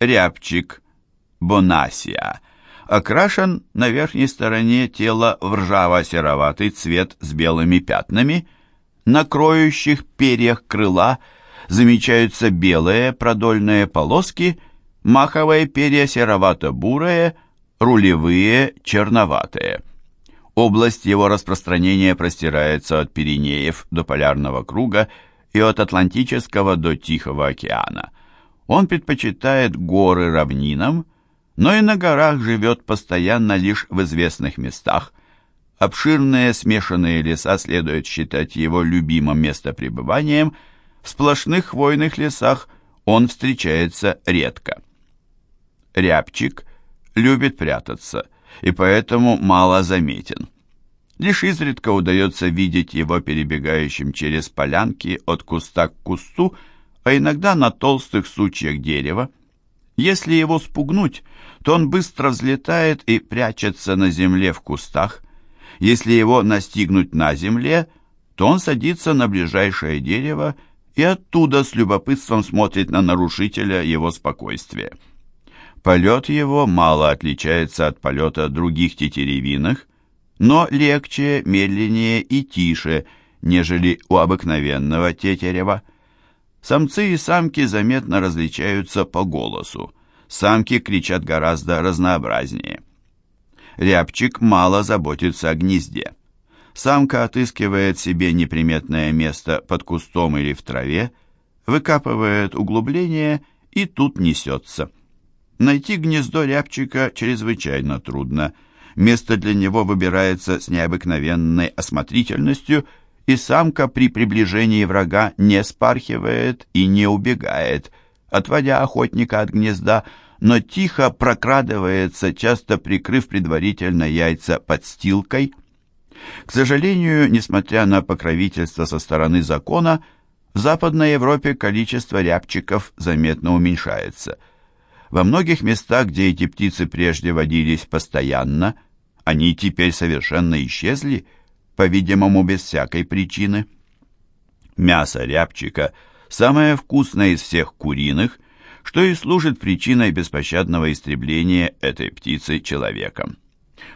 Рябчик, бонасия, окрашен на верхней стороне тела в ржаво-сероватый цвет с белыми пятнами, на кроющих перьях крыла замечаются белые продольные полоски, маховые перья серовато-бурые, рулевые черноватые. Область его распространения простирается от Пиренеев до Полярного круга и от Атлантического до Тихого океана. Он предпочитает горы равнинам, но и на горах живет постоянно лишь в известных местах. Обширные смешанные леса следует считать его любимым местопребыванием, в сплошных хвойных лесах он встречается редко. Рябчик любит прятаться и поэтому мало заметен. Лишь изредка удается видеть его перебегающим через полянки от куста к кусту, а иногда на толстых сучьях дерева. Если его спугнуть, то он быстро взлетает и прячется на земле в кустах. Если его настигнуть на земле, то он садится на ближайшее дерево и оттуда с любопытством смотрит на нарушителя его спокойствия. Полет его мало отличается от полета других тетеревиных, но легче, медленнее и тише, нежели у обыкновенного тетерева. Самцы и самки заметно различаются по голосу. Самки кричат гораздо разнообразнее. Рябчик мало заботится о гнезде. Самка отыскивает себе неприметное место под кустом или в траве, выкапывает углубление и тут несется. Найти гнездо рябчика чрезвычайно трудно. Место для него выбирается с необыкновенной осмотрительностью, и самка при приближении врага не спархивает и не убегает, отводя охотника от гнезда, но тихо прокрадывается, часто прикрыв предварительно яйца подстилкой. К сожалению, несмотря на покровительство со стороны закона, в Западной Европе количество рябчиков заметно уменьшается – во многих местах, где эти птицы прежде водились постоянно, они теперь совершенно исчезли, по-видимому, без всякой причины. Мясо рябчика самое вкусное из всех куриных, что и служит причиной беспощадного истребления этой птицы человеком.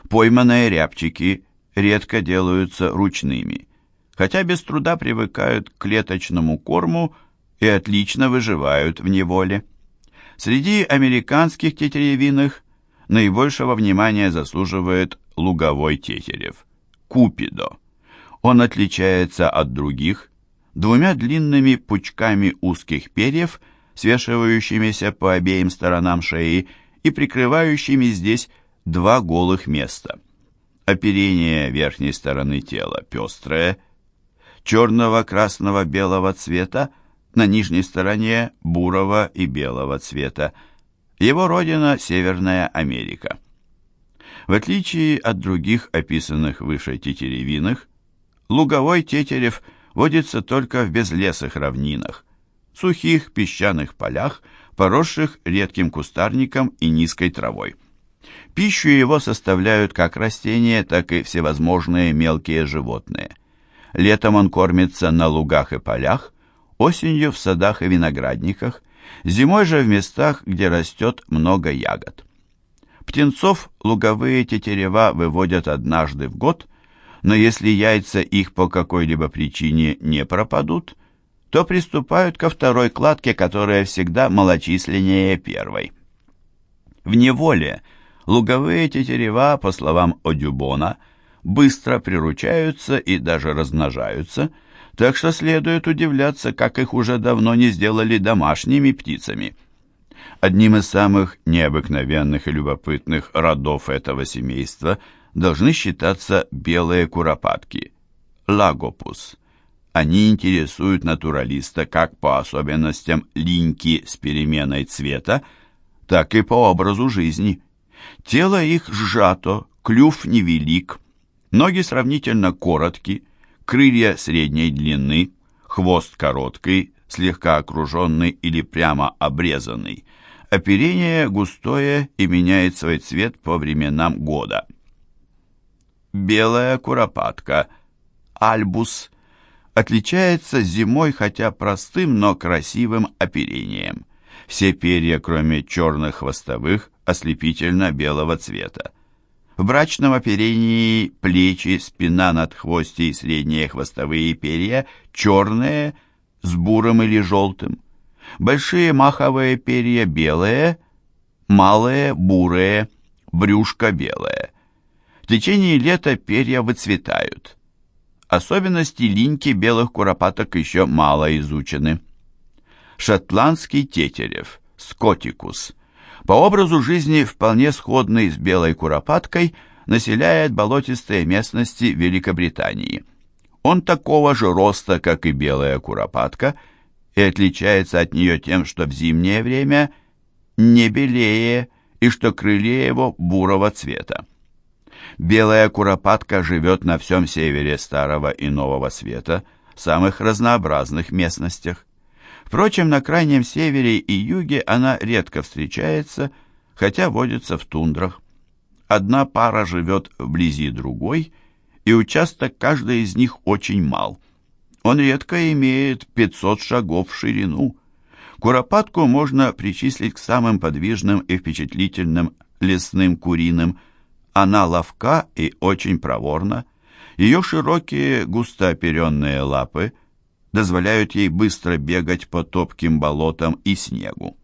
Пойманные рябчики редко делаются ручными, хотя без труда привыкают к клеточному корму и отлично выживают в неволе. Среди американских тетеревиных наибольшего внимания заслуживает луговой тетерев – купидо. Он отличается от других двумя длинными пучками узких перьев, свешивающимися по обеим сторонам шеи и прикрывающими здесь два голых места. Оперение верхней стороны тела пестрое, черного, красного, белого цвета, на нижней стороне бурого и белого цвета. Его родина – Северная Америка. В отличие от других описанных выше тетеревиных, луговой тетерев водится только в безлесых равнинах, сухих песчаных полях, поросших редким кустарником и низкой травой. Пищу его составляют как растения, так и всевозможные мелкие животные. Летом он кормится на лугах и полях, осенью в садах и виноградниках, зимой же в местах, где растет много ягод. Птенцов луговые тетерева выводят однажды в год, но если яйца их по какой-либо причине не пропадут, то приступают ко второй кладке, которая всегда малочисленнее первой. В неволе луговые тетерева, по словам Одюбона, быстро приручаются и даже размножаются – так что следует удивляться, как их уже давно не сделали домашними птицами. Одним из самых необыкновенных и любопытных родов этого семейства должны считаться белые куропатки – лагопус. Они интересуют натуралиста как по особенностям линьки с переменой цвета, так и по образу жизни. Тело их сжато, клюв невелик, ноги сравнительно короткие крылья средней длины, хвост короткий, слегка окруженный или прямо обрезанный. Оперение густое и меняет свой цвет по временам года. Белая куропатка, альбус, отличается зимой хотя простым, но красивым оперением. Все перья, кроме черных хвостовых, ослепительно-белого цвета. В брачном оперении плечи, спина над хвости и средние хвостовые перья черные с бурым или желтым. Большие маховые перья белые, малые бурые, брюшко белое. В течение лета перья выцветают. Особенности линьки белых куропаток еще мало изучены. Шотландский тетерев, скотикус, по образу жизни вполне сходный с белой куропаткой, населяет болотистые местности Великобритании. Он такого же роста, как и белая куропатка, и отличается от нее тем, что в зимнее время не белее и что крылья его бурого цвета. Белая куропатка живет на всем севере Старого и Нового Света, в самых разнообразных местностях. Впрочем, на крайнем севере и юге она редко встречается, хотя водится в тундрах. Одна пара живет вблизи другой, и участок каждой из них очень мал. Он редко имеет 500 шагов в ширину. Куропатку можно причислить к самым подвижным и впечатлительным лесным куриным. Она ловка и очень проворна. Ее широкие густооперенные лапы – дозволяют ей быстро бегать по топким болотам и снегу.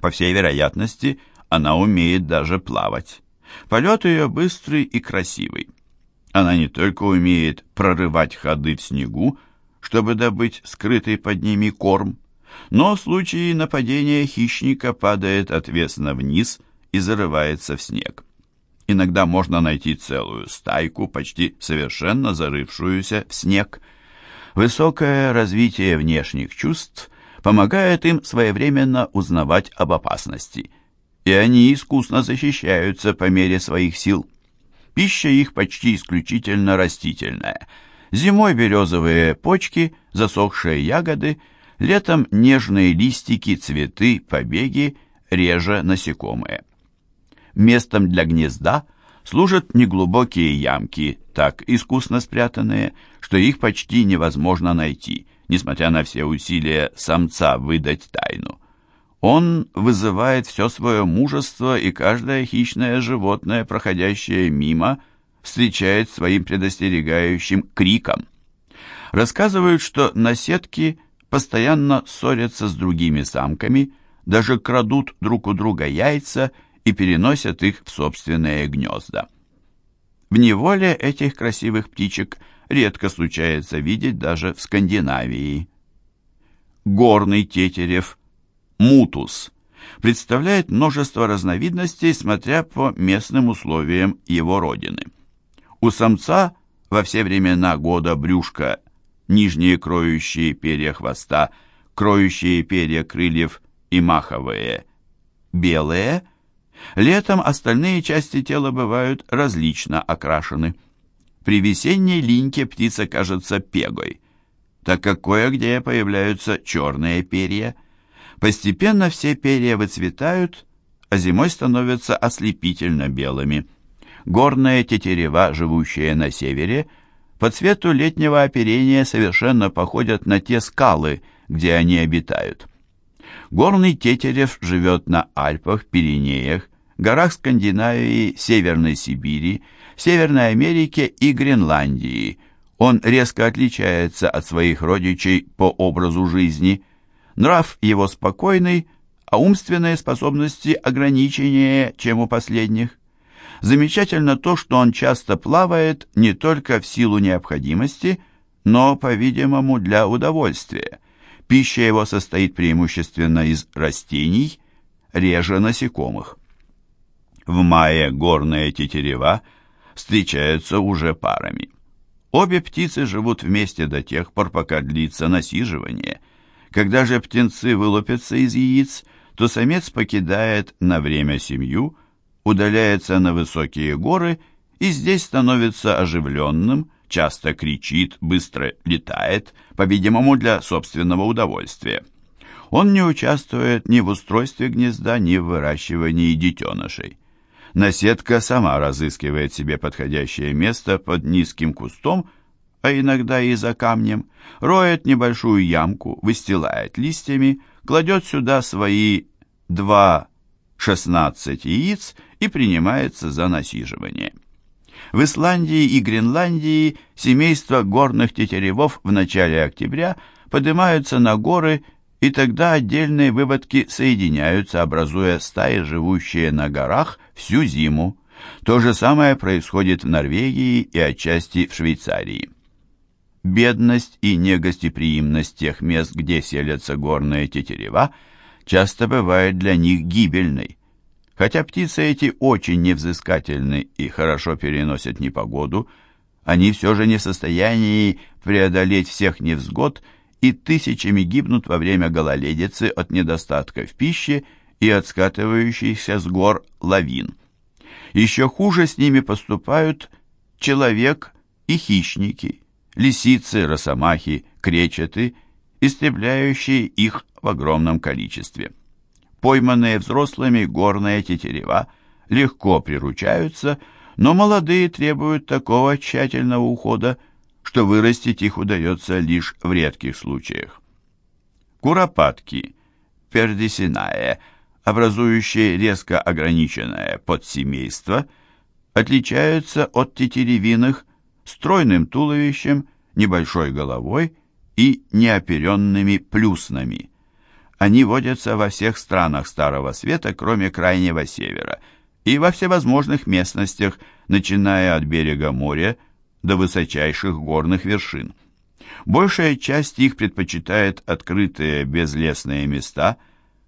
По всей вероятности, она умеет даже плавать. Полет ее быстрый и красивый. Она не только умеет прорывать ходы в снегу, чтобы добыть скрытый под ними корм, но в случае нападения хищника падает отвесно вниз и зарывается в снег. Иногда можно найти целую стайку, почти совершенно зарывшуюся в снег – Высокое развитие внешних чувств помогает им своевременно узнавать об опасности, и они искусно защищаются по мере своих сил. Пища их почти исключительно растительная. Зимой березовые почки, засохшие ягоды, летом нежные листики, цветы, побеги, реже насекомые. Местом для гнезда – служат неглубокие ямки, так искусно спрятанные, что их почти невозможно найти, несмотря на все усилия самца выдать тайну. Он вызывает все свое мужество, и каждое хищное животное, проходящее мимо, встречает своим предостерегающим криком. Рассказывают, что наседки постоянно ссорятся с другими самками, даже крадут друг у друга яйца и переносят их в собственные гнезда. В неволе этих красивых птичек редко случается видеть даже в Скандинавии. Горный тетерев, мутус, представляет множество разновидностей, смотря по местным условиям его родины. У самца во все времена года брюшко, нижние кроющие перья хвоста, кроющие перья крыльев и маховые, белые – Летом остальные части тела бывают различно окрашены. При весенней линьке птица кажется пегой, так как кое-где появляются черные перья. Постепенно все перья выцветают, а зимой становятся ослепительно белыми. Горные тетерева, живущие на севере, по цвету летнего оперения совершенно походят на те скалы, где они обитают. Горный тетерев живет на Альпах, Пиренеях, горах Скандинавии, Северной Сибири, Северной Америке и Гренландии. Он резко отличается от своих родичей по образу жизни. Нрав его спокойный, а умственные способности ограниченнее, чем у последних. Замечательно то, что он часто плавает не только в силу необходимости, но, по-видимому, для удовольствия. Пища его состоит преимущественно из растений, реже насекомых. В мае горные тетерева встречаются уже парами. Обе птицы живут вместе до тех пор, пока длится насиживание. Когда же птенцы вылупятся из яиц, то самец покидает на время семью, удаляется на высокие горы и здесь становится оживленным, часто кричит, быстро летает, по-видимому, для собственного удовольствия. Он не участвует ни в устройстве гнезда, ни в выращивании детенышей. Наседка сама разыскивает себе подходящее место под низким кустом, а иногда и за камнем, роет небольшую ямку, выстилает листьями, кладет сюда свои 2-16 яиц и принимается за насиживание. В Исландии и Гренландии семейства горных тетеревов в начале октября поднимаются на горы, и тогда отдельные выводки соединяются, образуя стаи, живущие на горах всю зиму. То же самое происходит в Норвегии и отчасти в Швейцарии. Бедность и негостеприимность тех мест, где селятся горные тетерева, часто бывает для них гибельной. Хотя птицы эти очень невзыскательны и хорошо переносят непогоду, они все же не в состоянии преодолеть всех невзгод и тысячами гибнут во время гололедицы от недостатка в пище и от скатывающихся с гор лавин. Еще хуже с ними поступают человек и хищники, лисицы, росомахи, кречеты, истребляющие их в огромном количестве. Пойманные взрослыми горные тетерева легко приручаются, но молодые требуют такого тщательного ухода, что вырастить их удается лишь в редких случаях. Куропатки, пердисиная, образующие резко ограниченное подсемейство, отличаются от тетеревиных стройным туловищем, небольшой головой и неоперенными плюснами. Они водятся во всех странах Старого Света, кроме Крайнего Севера, и во всевозможных местностях, начиная от берега моря до высочайших горных вершин. Большая часть их предпочитает открытые безлесные места,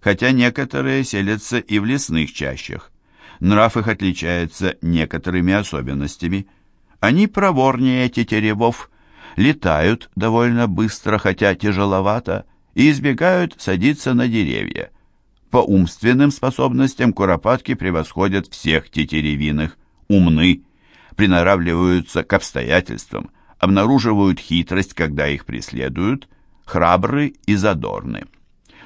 хотя некоторые селятся и в лесных чащах. Нрав их отличается некоторыми особенностями. Они проворнее тетеревов, летают довольно быстро, хотя тяжеловато, и избегают садиться на деревья. По умственным способностям куропатки превосходят всех тетеревиных, умны, приноравливаются к обстоятельствам, обнаруживают хитрость, когда их преследуют, храбры и задорны.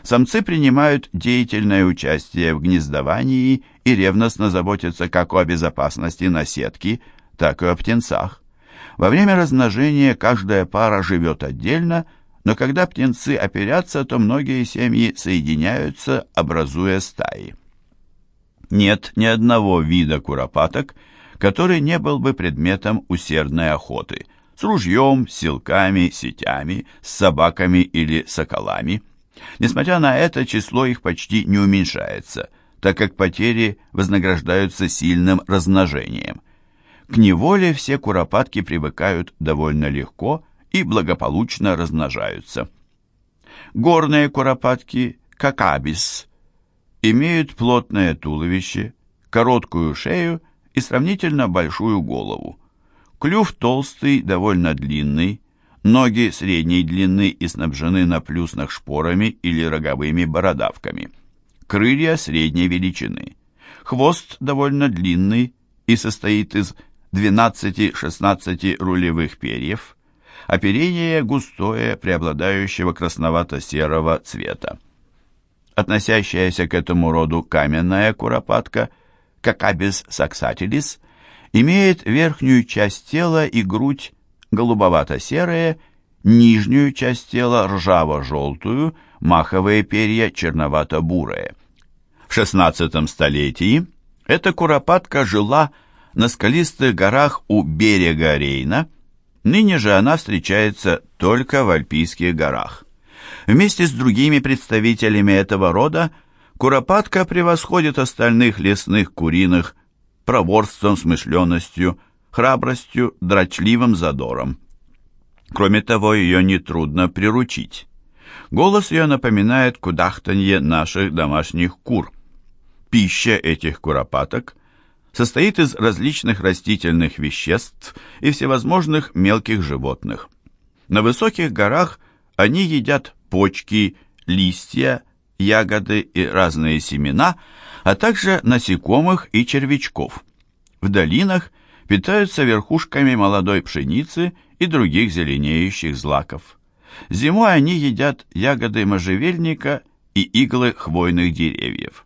Самцы принимают деятельное участие в гнездовании и ревностно заботятся как о безопасности наседки, так и о птенцах. Во время размножения каждая пара живет отдельно, но когда птенцы оперятся, то многие семьи соединяются, образуя стаи. Нет ни одного вида куропаток, который не был бы предметом усердной охоты с ружьем, силками, сетями, с собаками или соколами. Несмотря на это, число их почти не уменьшается, так как потери вознаграждаются сильным размножением. К неволе все куропатки привыкают довольно легко и благополучно размножаются. Горные куропатки какабис имеют плотное туловище, короткую шею и сравнительно большую голову. Клюв толстый, довольно длинный, ноги средней длины и снабжены на плюснах шпорами или роговыми бородавками. Крылья средней величины. Хвост довольно длинный и состоит из 12-16 рулевых перьев, оперение густое, преобладающего красновато-серого цвета. Относящаяся к этому роду каменная куропатка, какабис саксатилис, имеет верхнюю часть тела и грудь голубовато-серые, нижнюю часть тела ржаво-желтую, маховые перья черновато-бурые. В XVI столетии эта куропатка жила на скалистых горах у берега Рейна, Ныне же она встречается только в Альпийских горах. Вместе с другими представителями этого рода куропатка превосходит остальных лесных куриных проворством, смышленностью, храбростью, дрочливым задором. Кроме того, ее нетрудно приручить. Голос ее напоминает кудахтанье наших домашних кур. Пища этих куропаток состоит из различных растительных веществ и всевозможных мелких животных. На высоких горах они едят почки, листья, ягоды и разные семена, а также насекомых и червячков. В долинах питаются верхушками молодой пшеницы и других зеленеющих злаков. Зимой они едят ягоды можжевельника и иглы хвойных деревьев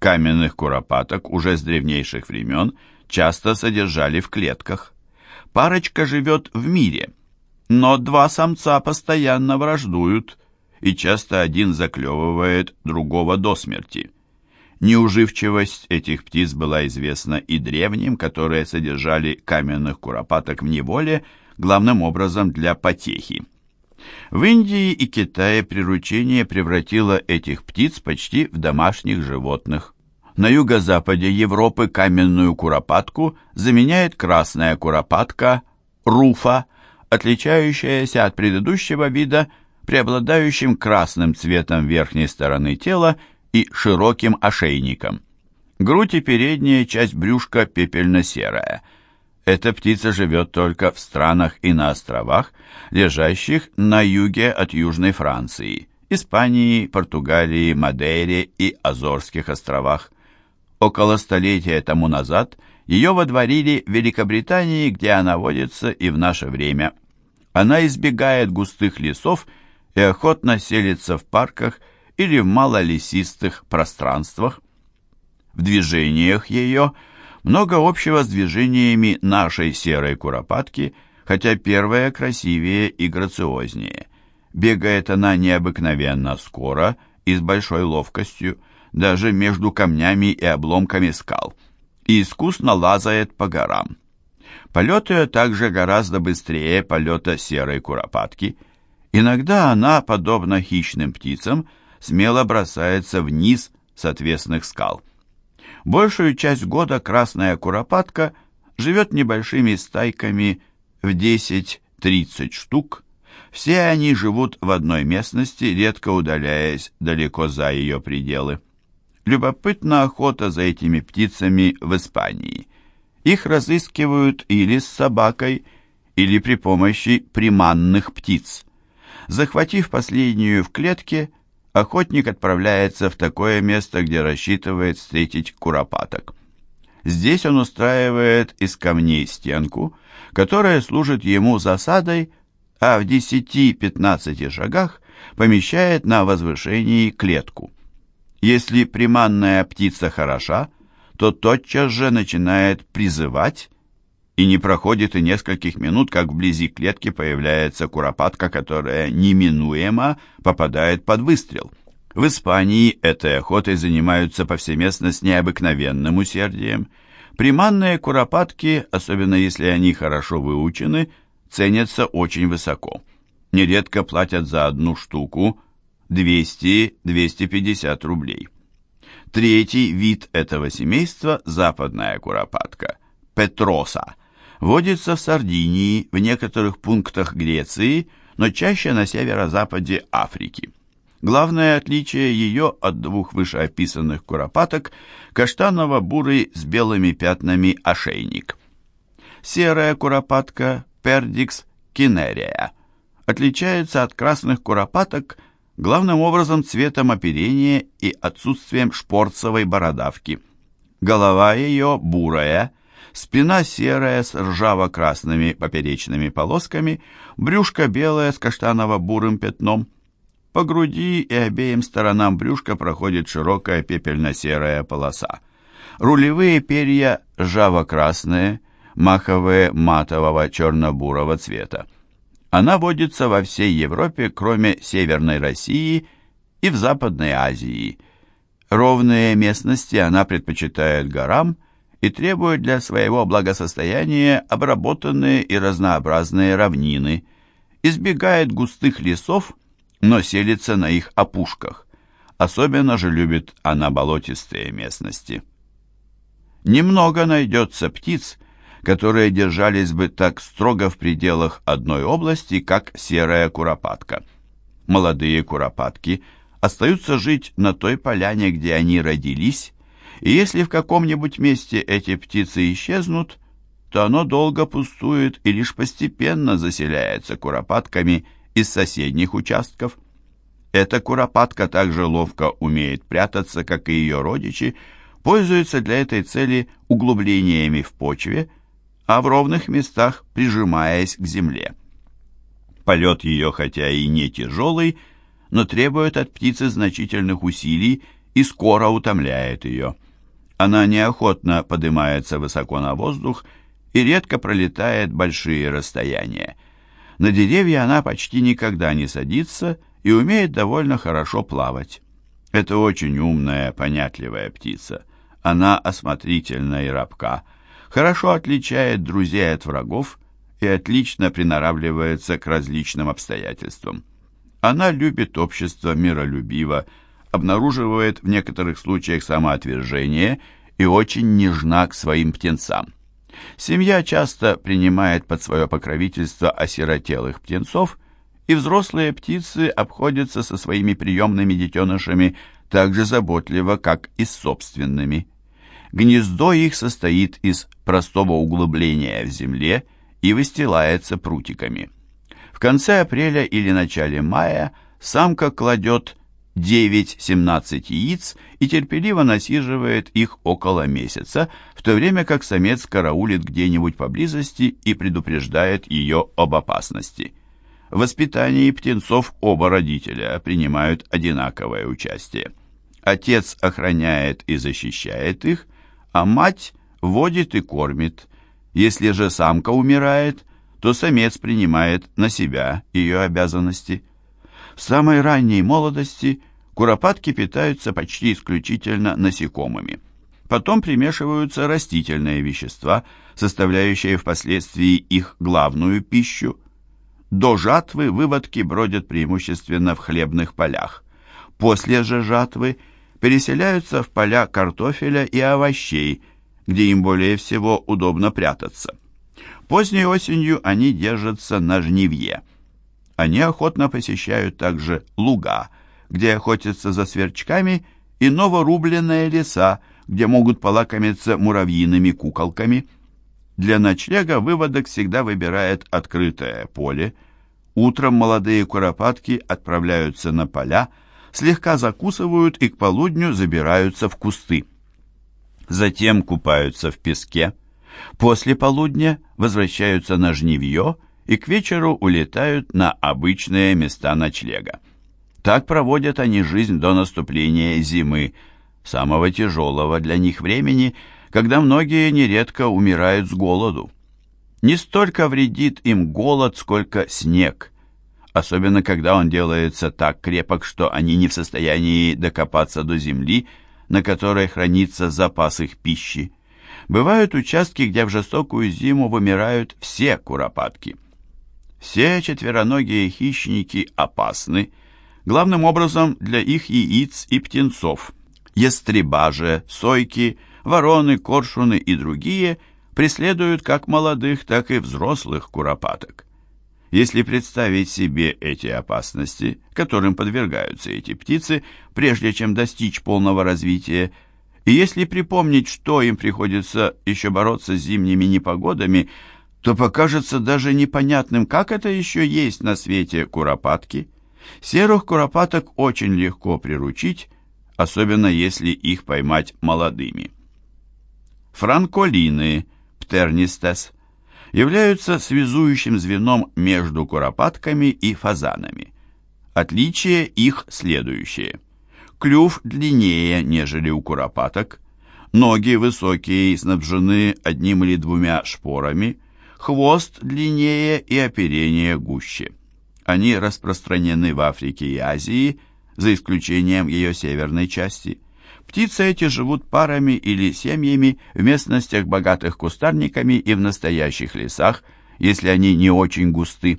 каменных куропаток уже с древнейших времен часто содержали в клетках. Парочка живет в мире, но два самца постоянно враждуют, и часто один заклевывает другого до смерти. Неуживчивость этих птиц была известна и древним, которые содержали каменных куропаток в неволе, главным образом для потехи. В Индии и Китае приручение превратило этих птиц почти в домашних животных. На юго-западе Европы каменную куропатку заменяет красная куропатка руфа, отличающаяся от предыдущего вида преобладающим красным цветом верхней стороны тела и широким ошейником. Грудь и передняя часть брюшка пепельно-серая. Эта птица живет только в странах и на островах, лежащих на юге от Южной Франции, Испании, Португалии, Мадейре и Азорских островах. Около столетия тому назад ее водворили в Великобритании, где она водится и в наше время. Она избегает густых лесов и охотно селится в парках или в малолесистых пространствах. В движениях ее много общего с движениями нашей серой куропатки, хотя первая красивее и грациознее. Бегает она необыкновенно скоро и с большой ловкостью, даже между камнями и обломками скал, и искусно лазает по горам. Полет ее также гораздо быстрее полета серой куропатки. Иногда она, подобно хищным птицам, смело бросается вниз с отвесных скал. Большую часть года красная куропатка живет небольшими стайками в 10-30 штук. Все они живут в одной местности, редко удаляясь далеко за ее пределы. Любопытна охота за этими птицами в Испании. Их разыскивают или с собакой, или при помощи приманных птиц. Захватив последнюю в клетке, охотник отправляется в такое место, где рассчитывает встретить куропаток. Здесь он устраивает из камней стенку, которая служит ему засадой, а в 10-15 шагах помещает на возвышении клетку. Если приманная птица хороша, то тотчас же начинает призывать, и не проходит и нескольких минут, как вблизи клетки появляется куропатка, которая неминуемо попадает под выстрел. В Испании этой охотой занимаются повсеместно с необыкновенным усердием. Приманные куропатки, особенно если они хорошо выучены, ценятся очень высоко. Нередко платят за одну штуку 200-250 рублей. Третий вид этого семейства – западная куропатка – петроса. Водится в Сардинии, в некоторых пунктах Греции, но чаще на северо-западе Африки. Главное отличие ее от двух вышеописанных куропаток – каштаново-бурый с белыми пятнами ошейник. Серая куропатка – пердикс кинерия – отличается от красных куропаток – главным образом цветом оперения и отсутствием шпорцевой бородавки. Голова ее бурая, спина серая с ржаво-красными поперечными полосками, брюшко белое с каштаново-бурым пятном. По груди и обеим сторонам брюшка проходит широкая пепельно-серая полоса. Рулевые перья ржаво-красные, маховые матового черно-бурого цвета. Она водится во всей Европе, кроме Северной России и в Западной Азии. Ровные местности она предпочитает горам и требует для своего благосостояния обработанные и разнообразные равнины, избегает густых лесов, но селится на их опушках. Особенно же любит она болотистые местности. Немного найдется птиц, которые держались бы так строго в пределах одной области, как серая куропатка. Молодые куропатки остаются жить на той поляне, где они родились, и если в каком-нибудь месте эти птицы исчезнут, то оно долго пустует и лишь постепенно заселяется куропатками из соседних участков. Эта куропатка также ловко умеет прятаться, как и ее родичи, пользуется для этой цели углублениями в почве – а в ровных местах прижимаясь к земле. Полет ее хотя и не тяжелый, но требует от птицы значительных усилий и скоро утомляет ее. Она неохотно поднимается высоко на воздух и редко пролетает большие расстояния. На деревья она почти никогда не садится и умеет довольно хорошо плавать. Это очень умная, понятливая птица. Она осмотрительна и рабка, хорошо отличает друзей от врагов и отлично приноравливается к различным обстоятельствам. Она любит общество миролюбиво, обнаруживает в некоторых случаях самоотвержение и очень нежна к своим птенцам. Семья часто принимает под свое покровительство осиротелых птенцов, и взрослые птицы обходятся со своими приемными детенышами так же заботливо, как и с собственными. Гнездо их состоит из простого углубления в земле и выстилается прутиками. В конце апреля или начале мая самка кладет 9-17 яиц и терпеливо насиживает их около месяца, в то время как самец караулит где-нибудь поблизости и предупреждает ее об опасности. В воспитании птенцов оба родителя принимают одинаковое участие. Отец охраняет и защищает их, а мать водит и кормит. Если же самка умирает, то самец принимает на себя ее обязанности. В самой ранней молодости куропатки питаются почти исключительно насекомыми. Потом примешиваются растительные вещества, составляющие впоследствии их главную пищу. До жатвы выводки бродят преимущественно в хлебных полях. После же жатвы переселяются в поля картофеля и овощей, где им более всего удобно прятаться. Поздней осенью они держатся на жнивье. Они охотно посещают также луга, где охотятся за сверчками, и новорубленные леса, где могут полакомиться муравьиными куколками. Для ночлега выводок всегда выбирает открытое поле. Утром молодые куропатки отправляются на поля, слегка закусывают и к полудню забираются в кусты. Затем купаются в песке, После полудня возвращаются на жнивье и к вечеру улетают на обычные места ночлега. Так проводят они жизнь до наступления зимы, самого тяжелого для них времени, когда многие нередко умирают с голоду. Не столько вредит им голод, сколько снег, особенно когда он делается так крепок, что они не в состоянии докопаться до земли, на которой хранится запас их пищи. Бывают участки, где в жестокую зиму вымирают все куропатки. Все четвероногие хищники опасны, главным образом для их яиц и птенцов. Ястреба же, сойки, вороны, коршуны и другие преследуют как молодых, так и взрослых куропаток. Если представить себе эти опасности, которым подвергаются эти птицы, прежде чем достичь полного развития, и если припомнить, что им приходится еще бороться с зимними непогодами, то покажется даже непонятным, как это еще есть на свете куропатки. Серых куропаток очень легко приручить, особенно если их поймать молодыми. Франколины, птернистес, являются связующим звеном между куропатками и фазанами. Отличие их следующее – Клюв длиннее, нежели у куропаток. Ноги высокие и снабжены одним или двумя шпорами. Хвост длиннее и оперение гуще. Они распространены в Африке и Азии, за исключением ее северной части. Птицы эти живут парами или семьями в местностях, богатых кустарниками и в настоящих лесах, если они не очень густы.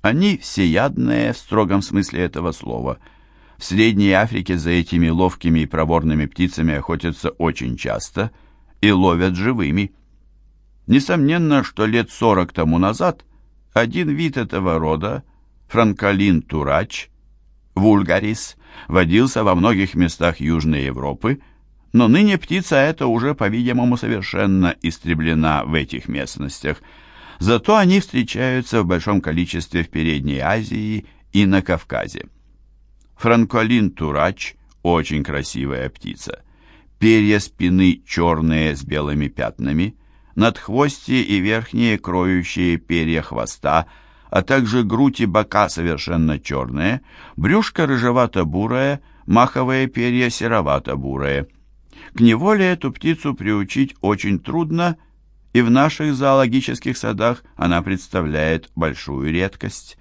Они всеядные в строгом смысле этого слова – в Средней Африке за этими ловкими и проворными птицами охотятся очень часто и ловят живыми. Несомненно, что лет сорок тому назад один вид этого рода, франколин турач, вульгарис, водился во многих местах Южной Европы, но ныне птица эта уже, по-видимому, совершенно истреблена в этих местностях. Зато они встречаются в большом количестве в Передней Азии и на Кавказе. Франколин турач – очень красивая птица. Перья спины черные с белыми пятнами, надхвостье и верхние кроющие перья хвоста, а также грудь и бока совершенно черные, брюшко рыжевато-бурое, маховые перья серовато-бурые. К неволе эту птицу приучить очень трудно, и в наших зоологических садах она представляет большую редкость.